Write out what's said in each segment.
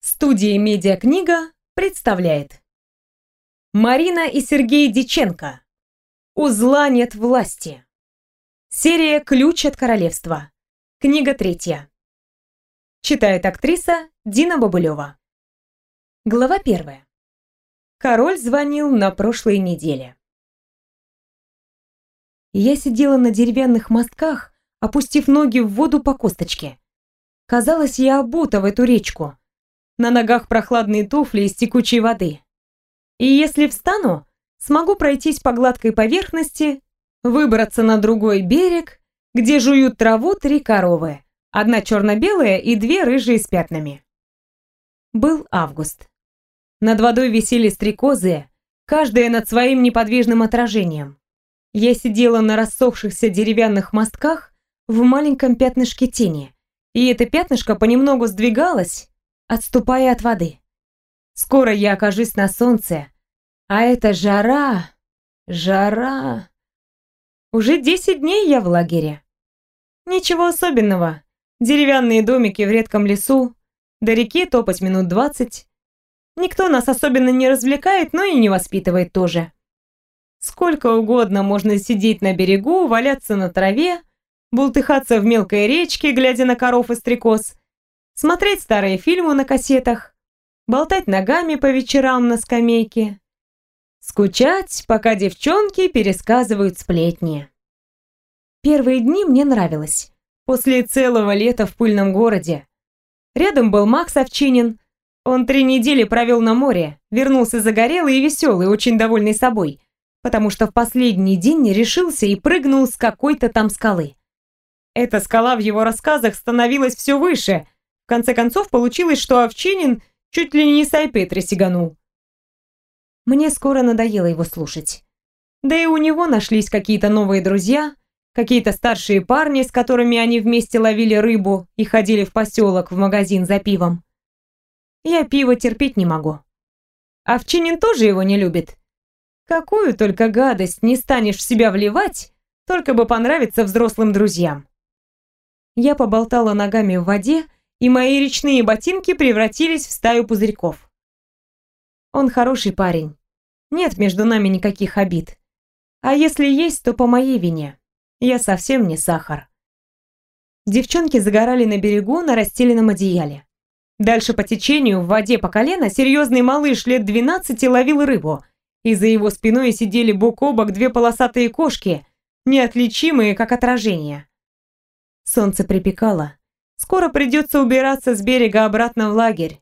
Студия «Медиакнига» представляет. Марина и Сергей Диченко. «У зла нет власти» Серия «Ключ от королевства» Книга третья. Читает актриса Дина Бабылева Глава первая. Король звонил на прошлой неделе. Я сидела на деревянных мостках, опустив ноги в воду по косточке. Казалось, я обута в эту речку – на ногах прохладные туфли из текучей воды. И если встану, смогу пройтись по гладкой поверхности, выбраться на другой берег, где жуют траву три коровы, одна черно-белая и две рыжие с пятнами. Был август. Над водой висели стрекозы, каждая над своим неподвижным отражением. Я сидела на рассохшихся деревянных мостках в маленьком пятнышке тени, и это пятнышко понемногу сдвигалось, отступая от воды. Скоро я окажусь на солнце, а это жара, жара. Уже десять дней я в лагере. Ничего особенного. Деревянные домики в редком лесу, до реки топать минут двадцать. Никто нас особенно не развлекает, но и не воспитывает тоже. Сколько угодно можно сидеть на берегу, валяться на траве, бултыхаться в мелкой речке, глядя на коров и стрекоз, смотреть старые фильмы на кассетах, болтать ногами по вечерам на скамейке, скучать, пока девчонки пересказывают сплетни. Первые дни мне нравилось. После целого лета в пыльном городе. Рядом был Макс Овчинин. Он три недели провел на море, вернулся загорелый и веселый, очень довольный собой, потому что в последний день не решился и прыгнул с какой-то там скалы. Эта скала в его рассказах становилась все выше – в конце концов, получилось, что Овчинин чуть ли не Сайпетри сиганул. Мне скоро надоело его слушать. Да и у него нашлись какие-то новые друзья, какие-то старшие парни, с которыми они вместе ловили рыбу и ходили в поселок в магазин за пивом. Я пиво терпеть не могу. Овчинин тоже его не любит. Какую только гадость не станешь в себя вливать, только бы понравиться взрослым друзьям. Я поболтала ногами в воде и мои речные ботинки превратились в стаю пузырьков. Он хороший парень. Нет между нами никаких обид. А если есть, то по моей вине. Я совсем не сахар. Девчонки загорали на берегу на расстеленном одеяле. Дальше по течению, в воде по колено, серьезный малыш лет 12 ловил рыбу, и за его спиной сидели бок о бок две полосатые кошки, неотличимые как отражение. Солнце припекало, Скоро придется убираться с берега обратно в лагерь.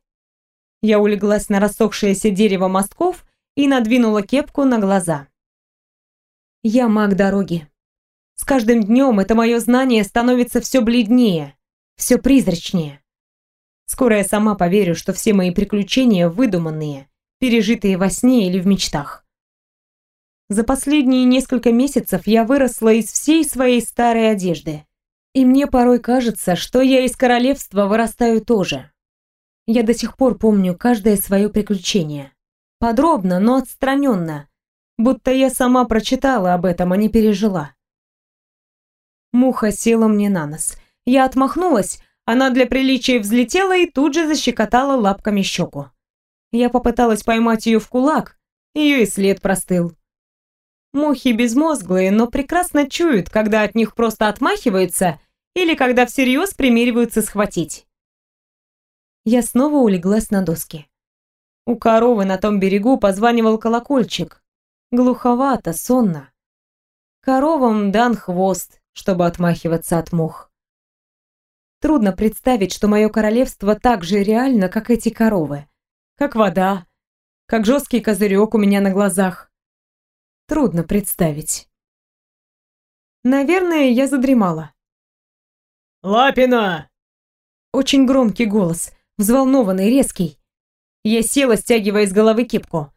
Я улеглась на рассохшееся дерево мостков и надвинула кепку на глаза. Я маг дороги. С каждым днем это мое знание становится все бледнее, все призрачнее. Скоро я сама поверю, что все мои приключения выдуманные, пережитые во сне или в мечтах. За последние несколько месяцев я выросла из всей своей старой одежды. И мне порой кажется, что я из королевства вырастаю тоже. Я до сих пор помню каждое свое приключение. Подробно, но отстраненно, будто я сама прочитала об этом, а не пережила. Муха села мне на нос. Я отмахнулась, она для приличия взлетела и тут же защекотала лапками щеку. Я попыталась поймать ее в кулак, ее и след простыл. Мухи безмозглые, но прекрасно чуют, когда от них просто отмахиваются или когда всерьез примериваются схватить. Я снова улеглась на доски. У коровы на том берегу позванивал колокольчик. Глуховато, сонно. Коровам дан хвост, чтобы отмахиваться от мух. Трудно представить, что мое королевство так же реально, как эти коровы. Как вода, как жесткий козырек у меня на глазах. Трудно представить. Наверное, я задремала. «Лапина!» Очень громкий голос, взволнованный, резкий. Я села, стягивая с головы кепку.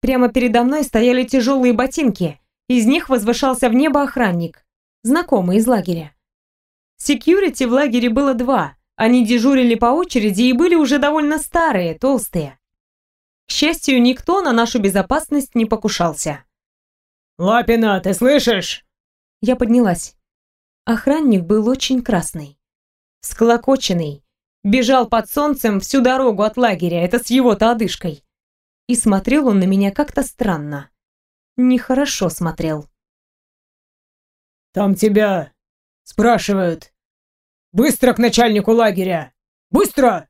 Прямо передо мной стояли тяжелые ботинки. Из них возвышался в небо охранник, знакомый из лагеря. Секьюрити в лагере было два. Они дежурили по очереди и были уже довольно старые, толстые. К счастью, никто на нашу безопасность не покушался. «Лапина, ты слышишь?» Я поднялась. Охранник был очень красный, склокоченный, Бежал под солнцем всю дорогу от лагеря, это с его-то одышкой. И смотрел он на меня как-то странно. Нехорошо смотрел. «Там тебя спрашивают. Быстро к начальнику лагеря! Быстро!»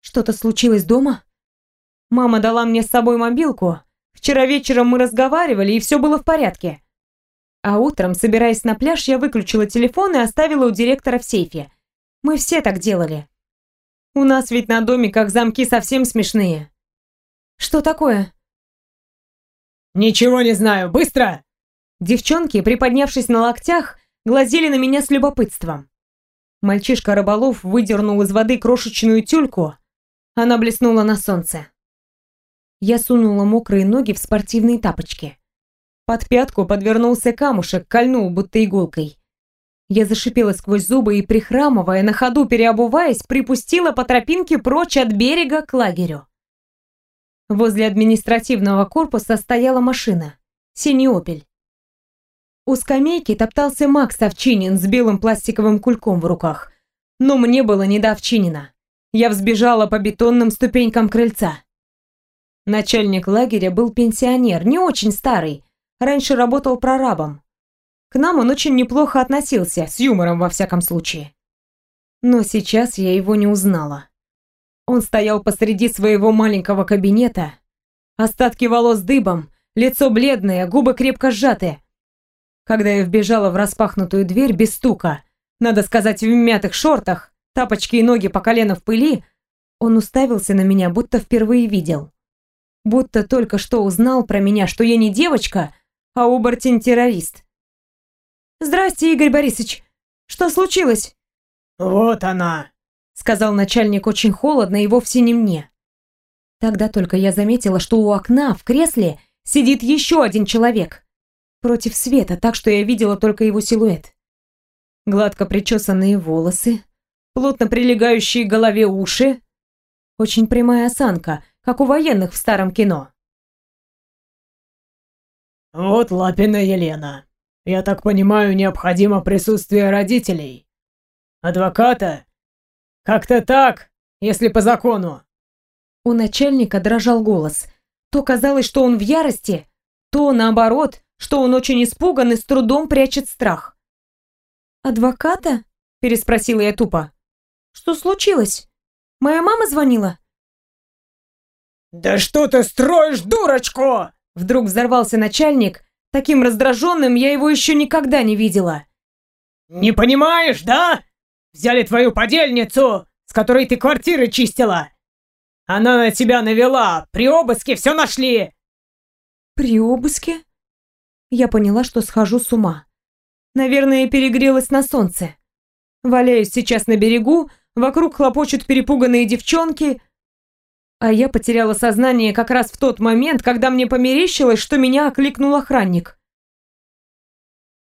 Что-то случилось дома? Мама дала мне с собой мобилку. Вчера вечером мы разговаривали, и все было в порядке. А утром, собираясь на пляж, я выключила телефон и оставила у директора в сейфе. Мы все так делали. У нас ведь на домиках замки совсем смешные. Что такое? «Ничего не знаю, быстро!» Девчонки, приподнявшись на локтях, глазели на меня с любопытством. Мальчишка-рыболов выдернул из воды крошечную тюльку. Она блеснула на солнце. Я сунула мокрые ноги в спортивные тапочки. Под пятку подвернулся камушек, кольнул будто иголкой. Я зашипела сквозь зубы и, прихрамывая, на ходу переобуваясь, припустила по тропинке прочь от берега к лагерю. Возле административного корпуса стояла машина. Синий «Опель». У скамейки топтался Макс Овчинин с белым пластиковым кульком в руках. Но мне было не до Овчинина. Я взбежала по бетонным ступенькам крыльца. Начальник лагеря был пенсионер, не очень старый. Раньше работал прорабом. К нам он очень неплохо относился, с юмором во всяком случае. Но сейчас я его не узнала. Он стоял посреди своего маленького кабинета, остатки волос дыбом, лицо бледное, губы крепко сжаты. Когда я вбежала в распахнутую дверь без стука, надо сказать, в мятых шортах, тапочки и ноги по колено в пыли, он уставился на меня, будто впервые видел. Будто только что узнал про меня, что я не девочка, а оборотень-террорист. «Здрасте, Игорь Борисович. Что случилось?» «Вот она!» сказал начальник очень холодно и вовсе не мне. Тогда только я заметила, что у окна в кресле сидит еще один человек. Против света, так что я видела только его силуэт. Гладко причесанные волосы, плотно прилегающие к голове уши, очень прямая осанка, как у военных в старом кино. «Вот Лапина Елена. Я так понимаю, необходимо присутствие родителей. Адвоката «Как-то так, если по закону». У начальника дрожал голос. То казалось, что он в ярости, то, наоборот, что он очень испуган и с трудом прячет страх. «Адвоката?» – переспросила я тупо. «Что случилось? Моя мама звонила?» «Да что ты строишь, дурочку?» Вдруг взорвался начальник. Таким раздраженным я его еще никогда не видела. «Не понимаешь, да? Взяли твою подельницу, с которой ты квартиры чистила. Она на тебя навела. При обыске все нашли. При обыске? Я поняла, что схожу с ума. Наверное, перегрелась на солнце. Валяюсь сейчас на берегу, вокруг хлопочут перепуганные девчонки, а я потеряла сознание как раз в тот момент, когда мне померещилось, что меня окликнул охранник.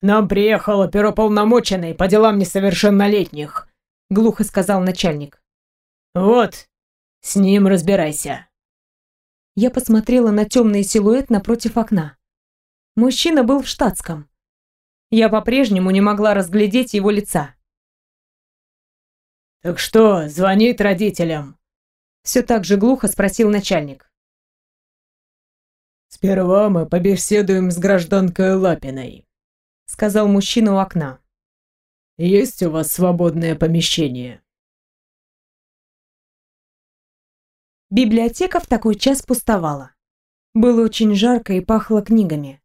«Нам приехал оперуполномоченный по делам несовершеннолетних», — глухо сказал начальник. «Вот, с ним разбирайся». Я посмотрела на темный силуэт напротив окна. Мужчина был в штатском. Я по-прежнему не могла разглядеть его лица. «Так что, звонит родителям?» Все так же глухо спросил начальник. «Сперва мы побеседуем с гражданкой Лапиной», сказал мужчина у окна. Есть у вас свободное помещение? Библиотека в такой час пустовала. Было очень жарко и пахло книгами.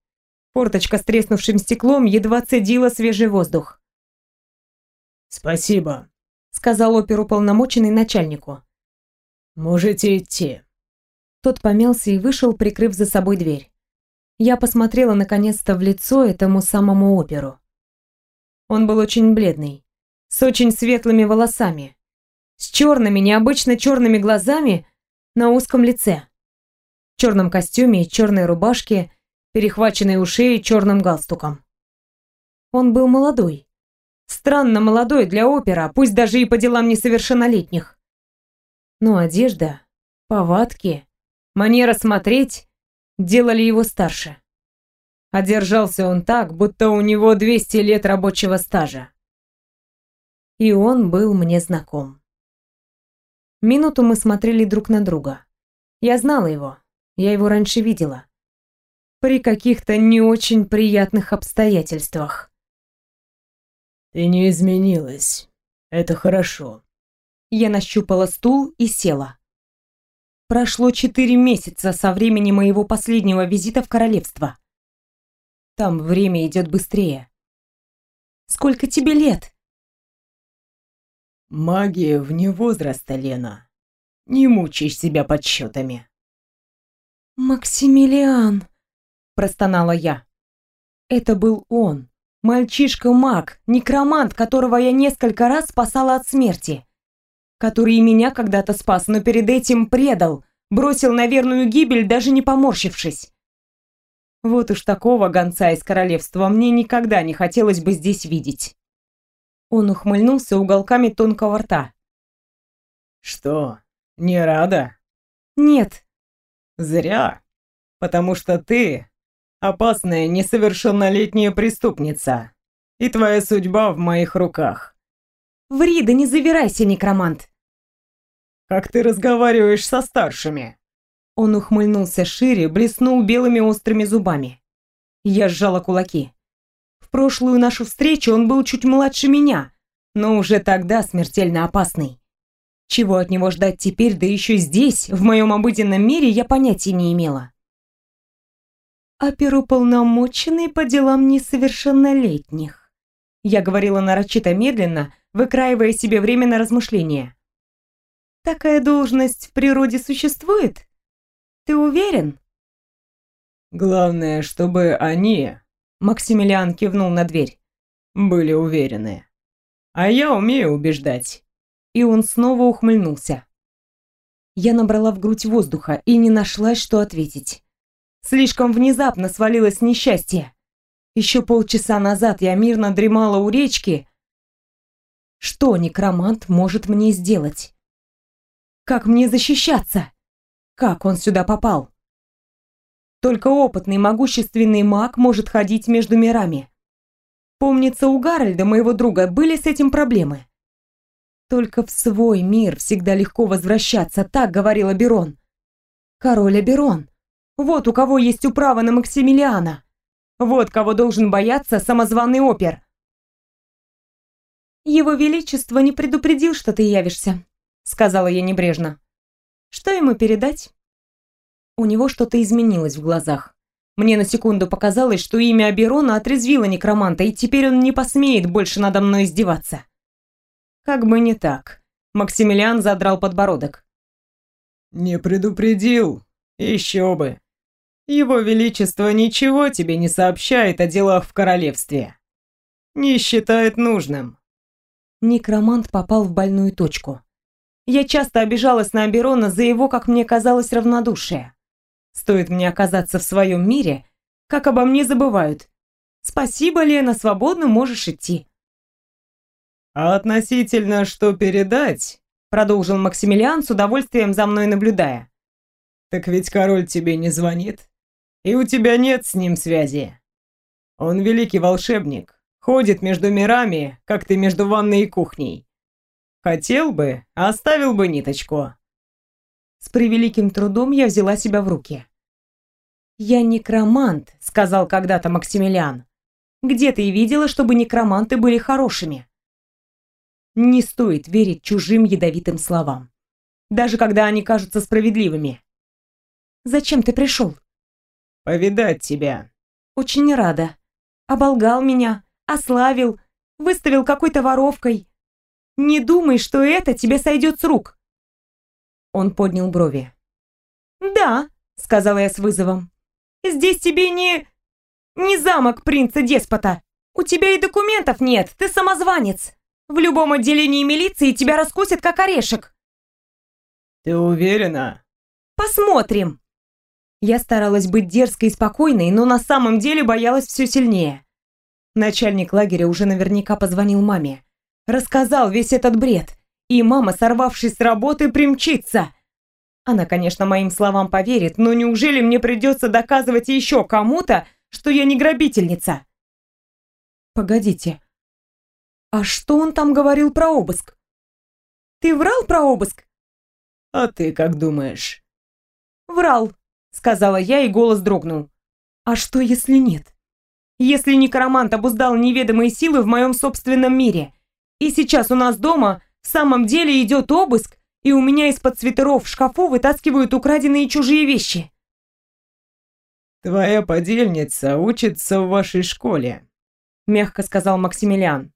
Форточка с треснувшим стеклом едва цедила свежий воздух. «Спасибо», — сказал оперуполномоченный начальнику. «Можете идти». Тот помялся и вышел, прикрыв за собой дверь я посмотрела наконец-то в лицо этому самому оперу. Он был очень бледный, с очень светлыми волосами, с черными, необычно черными глазами на узком лице, в черном костюме и черной рубашке, перехваченной у шеи черным галстуком. Он был молодой, странно молодой для опера, пусть даже и по делам несовершеннолетних. Но одежда, повадки, манера смотреть делали его старше. Одержался он так, будто у него 200 лет рабочего стажа. И он был мне знаком. Минуту мы смотрели друг на друга. Я знала его. Я его раньше видела. При каких-то не очень приятных обстоятельствах. «Ты не изменилась. Это хорошо». Я нащупала стул и села. Прошло четыре месяца со времени моего последнего визита в королевство. Там время идет быстрее. Сколько тебе лет? Магия вне возраста, Лена. Не мучай себя подсчетами. Максимилиан, простонала я. Это был он, мальчишка-маг, некромант, которого я несколько раз спасала от смерти, который меня когда-то спас, но перед этим предал, бросил на верную гибель, даже не поморщившись. Вот уж такого гонца из королевства мне никогда не хотелось бы здесь видеть. Он ухмыльнулся уголками тонкого рта. «Что, не рада?» «Нет». «Зря. Потому что ты опасная несовершеннолетняя преступница, и твоя судьба в моих руках». «Ври, да не завирайся, некромант». «Как ты разговариваешь со старшими?» Он ухмыльнулся шире, блеснул белыми острыми зубами. Я сжала кулаки. В прошлую нашу встречу он был чуть младше меня, но уже тогда смертельно опасный. Чего от него ждать теперь, да еще здесь, в моем обыденном мире, я понятия не имела. «Оперуполномоченный по делам несовершеннолетних», я говорила нарочито медленно, выкраивая себе время на размышления. «Такая должность в природе существует? Ты уверен?» «Главное, чтобы они Максимилиан кивнул на дверь. Были уверены. А я умею убеждать. И он снова ухмыльнулся. Я набрала в грудь воздуха и не нашлась, что ответить. Слишком внезапно свалилось несчастье. Еще полчаса назад я мирно дремала у речки. Что некромант может мне сделать? Как мне защищаться? Как он сюда попал? Только опытный, могущественный маг может ходить между мирами. Помнится, у Гарольда, моего друга, были с этим проблемы. Только в свой мир всегда легко возвращаться, так говорил Аберон. Король Аберон. Вот у кого есть управа на Максимилиана. Вот кого должен бояться самозваный опер. Его Величество не предупредил, что ты явишься, сказала я небрежно. Что ему передать? У него что-то изменилось в глазах. Мне на секунду показалось, что имя Аберона отрезвило некроманта, и теперь он не посмеет больше надо мной издеваться. Как бы не так. Максимилиан задрал подбородок. «Не предупредил. Еще бы. Его Величество ничего тебе не сообщает о делах в королевстве. Не считает нужным». Некромант попал в больную точку. Я часто обижалась на Аберона за его, как мне казалось, равнодушие. Стоит мне оказаться в своем мире, как обо мне забывают. Спасибо, Лена, свободно можешь идти. А относительно что передать, продолжил Максимилиан с удовольствием за мной наблюдая. Так ведь король тебе не звонит, и у тебя нет с ним связи. Он великий волшебник, ходит между мирами, как ты между ванной и кухней. Хотел бы, оставил бы ниточку. С превеликим трудом я взяла себя в руки. «Я некромант», — сказал когда-то Максимилиан. «Где ты видела, чтобы некроманты были хорошими?» Не стоит верить чужим ядовитым словам, даже когда они кажутся справедливыми. «Зачем ты пришел?» «Повидать тебя». «Очень рада. Оболгал меня, ославил, выставил какой-то воровкой. Не думай, что это тебе сойдет с рук. Он поднял брови. «Да», — сказала я с вызовом. «Здесь тебе не... не замок принца-деспота. У тебя и документов нет, ты самозванец. В любом отделении милиции тебя раскусят как орешек». «Ты уверена?» «Посмотрим». Я старалась быть дерзкой и спокойной, но на самом деле боялась все сильнее. Начальник лагеря уже наверняка позвонил маме. Рассказал весь этот бред и мама, сорвавшись с работы, примчится. Она, конечно, моим словам поверит, но неужели мне придется доказывать еще кому-то, что я не грабительница? Погодите. А что он там говорил про обыск? Ты врал про обыск? А ты как думаешь? Врал, сказала я, и голос дрогнул. А что, если нет? Если некромант обуздал неведомые силы в моем собственном мире, и сейчас у нас дома в самом деле идет обыск, и у меня из-под свитеров в шкафу вытаскивают украденные чужие вещи. «Твоя подельница учится в вашей школе», — мягко сказал Максимилиан.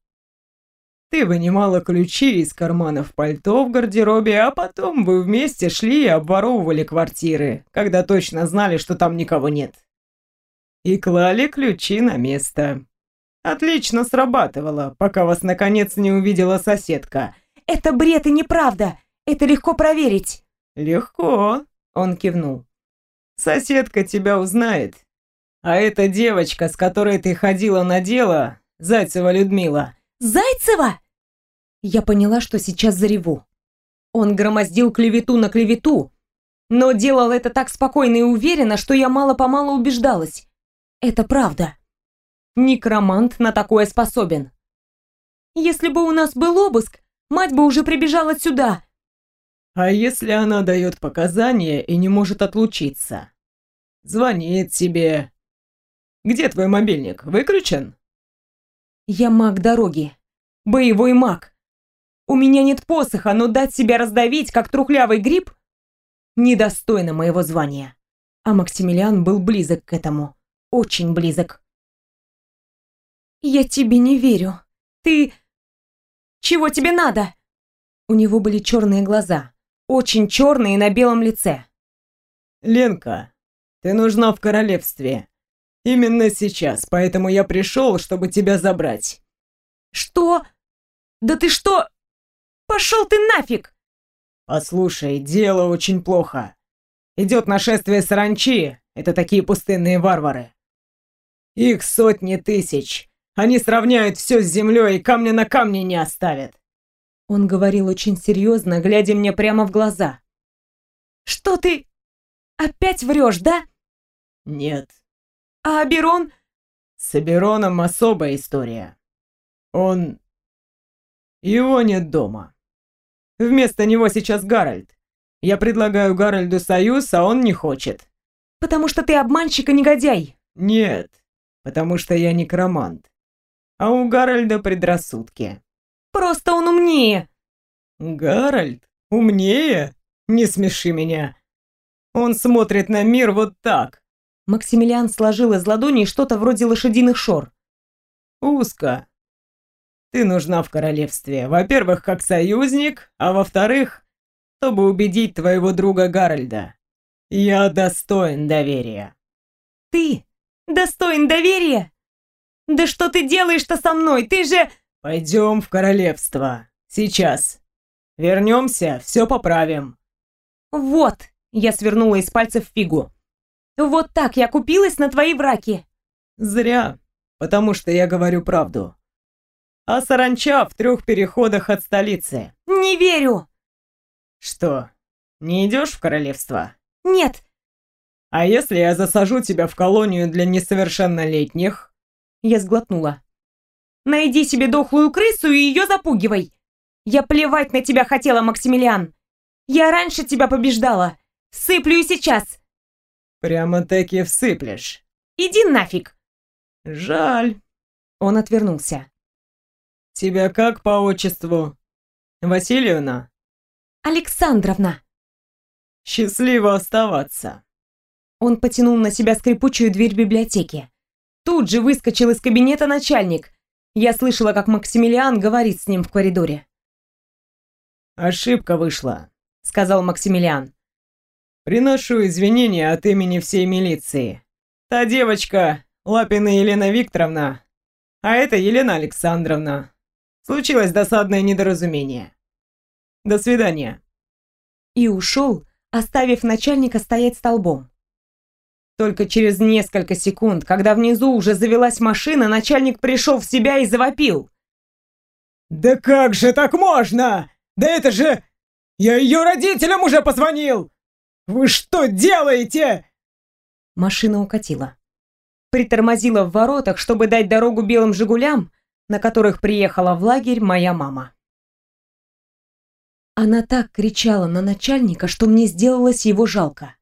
«Ты вынимала ключи из карманов пальто в гардеробе, а потом вы вместе шли и обворовывали квартиры, когда точно знали, что там никого нет. И клали ключи на место. Отлично срабатывало, пока вас наконец не увидела соседка». «Это бред и неправда! Это легко проверить!» «Легко», — он кивнул. Соседка тебя узнает. А эта девочка, с которой ты ходила на дело, Зайцева Людмила. Зайцева? Я поняла, что сейчас зареву. Он громоздил клевету на клевету, но делал это так спокойно и уверенно, что я мало-помалу убеждалась. Это правда. Некромант на такое способен. Если бы у нас был обыск, мать бы уже прибежала сюда, а если она дает показания и не может отлучиться? Звонит тебе. Где твой мобильник? Выключен? Я маг дороги. Боевой маг. У меня нет посоха, но дать себя раздавить, как трухлявый гриб, недостойно моего звания. А Максимилиан был близок к этому. Очень близок. Я тебе не верю. Ты... Чего тебе надо? У него были черные глаза очень черные на белом лице. «Ленка, ты нужна в королевстве. Именно сейчас, поэтому я пришел, чтобы тебя забрать». «Что? Да ты что? Пошел ты нафиг!» «Послушай, дело очень плохо. Идет нашествие саранчи, это такие пустынные варвары. Их сотни тысяч. Они сравняют все с землей и камня на камне не оставят. Он говорил очень серьезно, глядя мне прямо в глаза. «Что ты? Опять врешь, да?» «Нет». «А Аберон?» «С Абероном особая история. Он... Его нет дома. Вместо него сейчас Гарольд. Я предлагаю Гарольду союз, а он не хочет». «Потому что ты обманщик и негодяй». «Нет, потому что я некромант. А у Гарольда предрассудки». Просто он умнее. Гарольд? Умнее? Не смеши меня. Он смотрит на мир вот так. Максимилиан сложил из ладоней что-то вроде лошадиных шор. Узко. Ты нужна в королевстве. Во-первых, как союзник, а во-вторых, чтобы убедить твоего друга Гарольда. Я достоин доверия. Ты достоин доверия? Да что ты делаешь-то со мной? Ты же... «Пойдем в королевство. Сейчас. Вернемся, все поправим». «Вот!» — я свернула из пальцев фигу. «Вот так я купилась на твои враки». «Зря, потому что я говорю правду. А саранча в трех переходах от столицы». «Не верю!» «Что, не идешь в королевство?» «Нет». «А если я засажу тебя в колонию для несовершеннолетних?» Я сглотнула. Найди себе дохлую крысу и ее запугивай. Я плевать на тебя хотела, Максимилиан. Я раньше тебя побеждала. Сыплю и сейчас. Прямо-таки всыплешь. Иди нафиг. Жаль. Он отвернулся. Тебя как по отчеству? Васильевна? Александровна. Счастливо оставаться. Он потянул на себя скрипучую дверь библиотеки. Тут же выскочил из кабинета начальник, я слышала, как Максимилиан говорит с ним в коридоре. «Ошибка вышла», — сказал Максимилиан. «Приношу извинения от имени всей милиции. Та девочка Лапина Елена Викторовна, а это Елена Александровна. Случилось досадное недоразумение. До свидания». И ушел, оставив начальника стоять столбом. Только через несколько секунд, когда внизу уже завелась машина, начальник пришел в себя и завопил. «Да как же так можно? Да это же... Я ее родителям уже позвонил! Вы что делаете?» Машина укатила. Притормозила в воротах, чтобы дать дорогу белым «Жигулям», на которых приехала в лагерь моя мама. Она так кричала на начальника, что мне сделалось его жалко.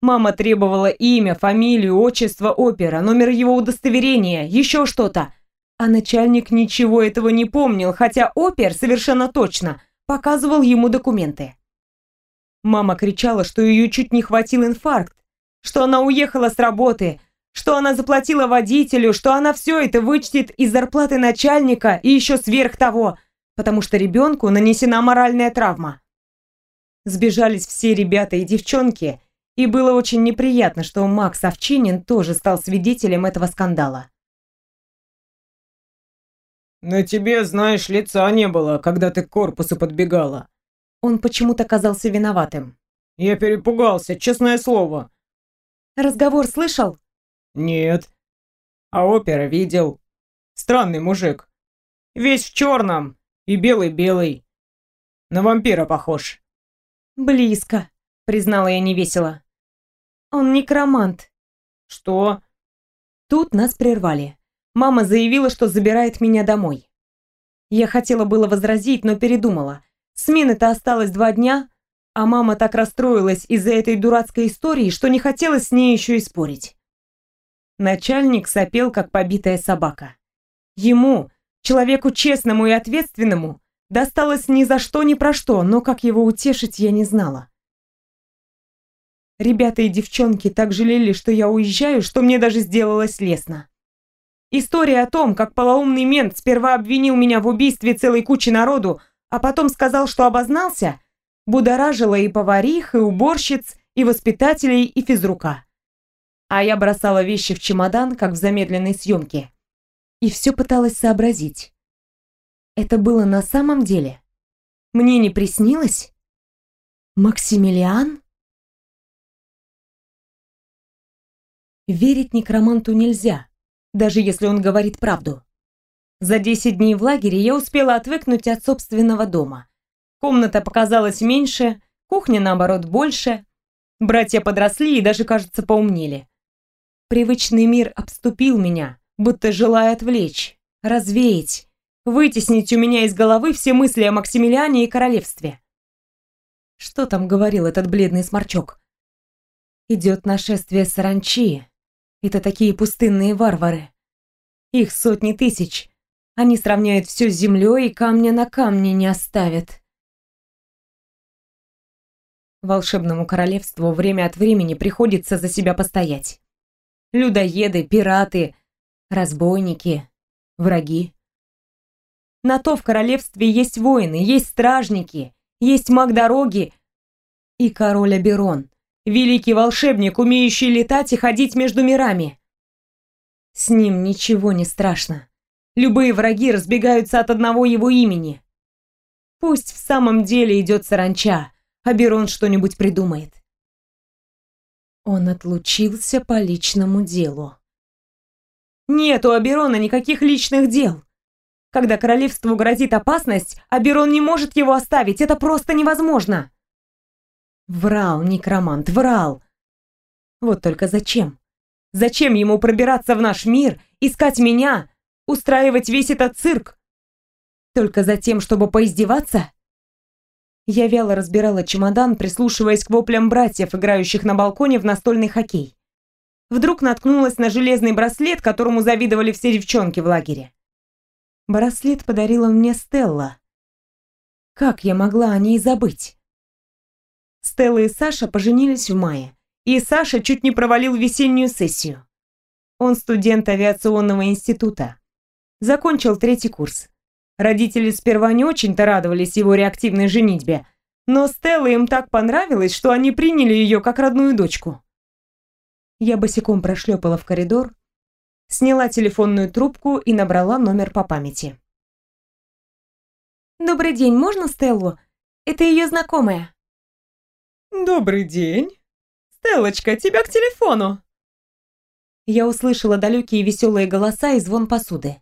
Мама требовала имя, фамилию, отчество опера, номер его удостоверения, еще что-то. А начальник ничего этого не помнил, хотя опер совершенно точно показывал ему документы. Мама кричала, что ее чуть не хватил инфаркт, что она уехала с работы, что она заплатила водителю, что она все это вычтет из зарплаты начальника и еще сверх того, потому что ребенку нанесена моральная травма. Сбежались все ребята и девчонки, и было очень неприятно, что Макс Овчинин тоже стал свидетелем этого скандала. «На тебе, знаешь, лица не было, когда ты к корпусу подбегала». Он почему-то казался виноватым. «Я перепугался, честное слово». «Разговор слышал?» «Нет». «А опера видел. Странный мужик. Весь в черном и белый-белый. На вампира похож». «Близко», — признала я невесело. Он некромант. Что? Тут нас прервали. Мама заявила, что забирает меня домой. Я хотела было возразить, но передумала. Смены-то осталось два дня, а мама так расстроилась из-за этой дурацкой истории, что не хотела с ней еще и спорить. Начальник сопел, как побитая собака. Ему, человеку честному и ответственному, досталось ни за что, ни про что, но как его утешить, я не знала. Ребята и девчонки так жалели, что я уезжаю, что мне даже сделалось лестно. История о том, как полоумный мент сперва обвинил меня в убийстве целой кучи народу, а потом сказал, что обознался, будоражила и поварих, и уборщиц, и воспитателей, и физрука. А я бросала вещи в чемодан, как в замедленной съемке. И все пыталась сообразить. Это было на самом деле? Мне не приснилось? Максимилиан? Верить некроманту нельзя, даже если он говорит правду. За 10 дней в лагере я успела отвыкнуть от собственного дома. Комната показалась меньше, кухня, наоборот, больше. Братья подросли и даже, кажется, поумнели. Привычный мир обступил меня, будто желая отвлечь, развеять, вытеснить у меня из головы все мысли о Максимилиане и королевстве. Что там говорил этот бледный сморчок? Идет нашествие саранчи, это такие пустынные варвары. Их сотни тысяч. Они сравняют все с землей и камня на камне не оставят. Волшебному королевству время от времени приходится за себя постоять. Людоеды, пираты, разбойники, враги. На то в королевстве есть воины, есть стражники, есть маг дороги и король Аберон, Великий волшебник, умеющий летать и ходить между мирами. С ним ничего не страшно. Любые враги разбегаются от одного его имени. Пусть в самом деле идет саранча, а Берон что-нибудь придумает. Он отлучился по личному делу. Нет у Аберона никаких личных дел. Когда королевству грозит опасность, Аберон не может его оставить, это просто невозможно. Врал некромант, врал. Вот только зачем? Зачем ему пробираться в наш мир, искать меня, устраивать весь этот цирк? Только за тем, чтобы поиздеваться? Я вяло разбирала чемодан, прислушиваясь к воплям братьев, играющих на балконе в настольный хоккей. Вдруг наткнулась на железный браслет, которому завидовали все девчонки в лагере. Браслет подарила мне Стелла. Как я могла о ней забыть? Стелла и Саша поженились в мае, и Саша чуть не провалил весеннюю сессию. Он студент авиационного института. Закончил третий курс. Родители сперва не очень-то радовались его реактивной женитьбе, но Стелла им так понравилась, что они приняли ее как родную дочку. Я босиком прошлепала в коридор, сняла телефонную трубку и набрала номер по памяти. «Добрый день, можно Стеллу? Это ее знакомая». «Добрый день. Стеллочка, тебя к телефону!» Я услышала далекие веселые голоса и звон посуды.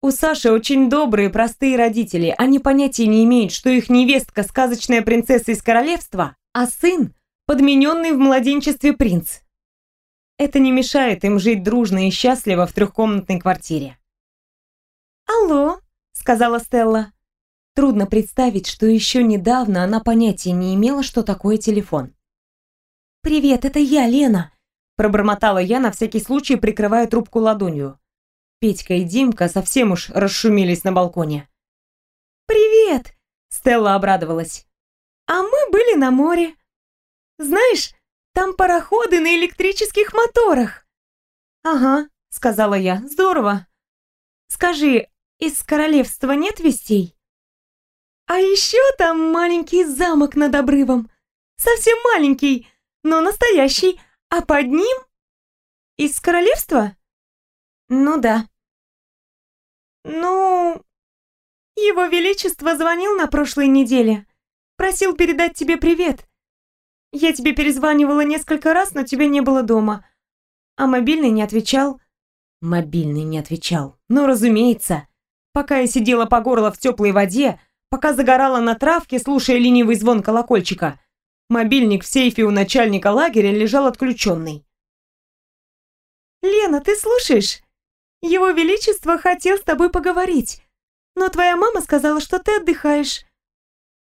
У Саши очень добрые, простые родители. Они понятия не имеют, что их невестка сказочная принцесса из королевства, а сын подмененный в младенчестве принц. Это не мешает им жить дружно и счастливо в трехкомнатной квартире. «Алло», — сказала Стелла. Трудно представить, что еще недавно она понятия не имела, что такое телефон. «Привет, это я, Лена», – пробормотала я, на всякий случай прикрывая трубку ладонью. Петька и Димка совсем уж расшумелись на балконе. «Привет!» – Стелла обрадовалась. «А мы были на море. Знаешь, там пароходы на электрических моторах». «Ага», — сказала я, — «здорово. Скажи, из королевства нет вестей?» «А еще там маленький замок над обрывом. Совсем маленький, но настоящий. А под ним...» «Из королевства?» «Ну да». «Ну...» «Его Величество звонил на прошлой неделе. Просил передать тебе привет. Я тебе перезванивала несколько раз, но тебя не было дома. А мобильный не отвечал. Мобильный не отвечал. Ну, разумеется. Пока я сидела по горло в теплой воде, пока загорала на травке, слушая ленивый звон колокольчика, мобильник в сейфе у начальника лагеря лежал отключенный. «Лена, ты слушаешь? Его Величество хотел с тобой поговорить, но твоя мама сказала, что ты отдыхаешь».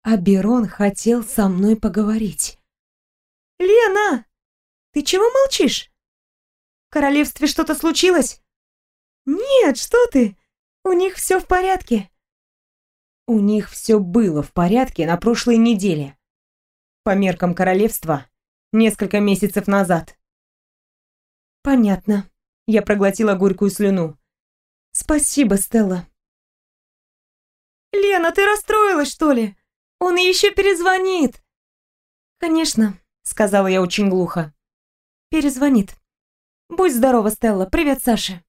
А Берон хотел со мной поговорить. «Лена! Ты чего молчишь? В королевстве что-то случилось?» «Нет, что ты! У них все в порядке!» У них все было в порядке на прошлой неделе. По меркам королевства, несколько месяцев назад. «Понятно», — я проглотила горькую слюну. «Спасибо, Стелла». «Лена, ты расстроилась, что ли? Он еще перезвонит!» «Конечно, сказала я очень глухо. Перезвонит. Будь здорова, Стелла. Привет, Саша.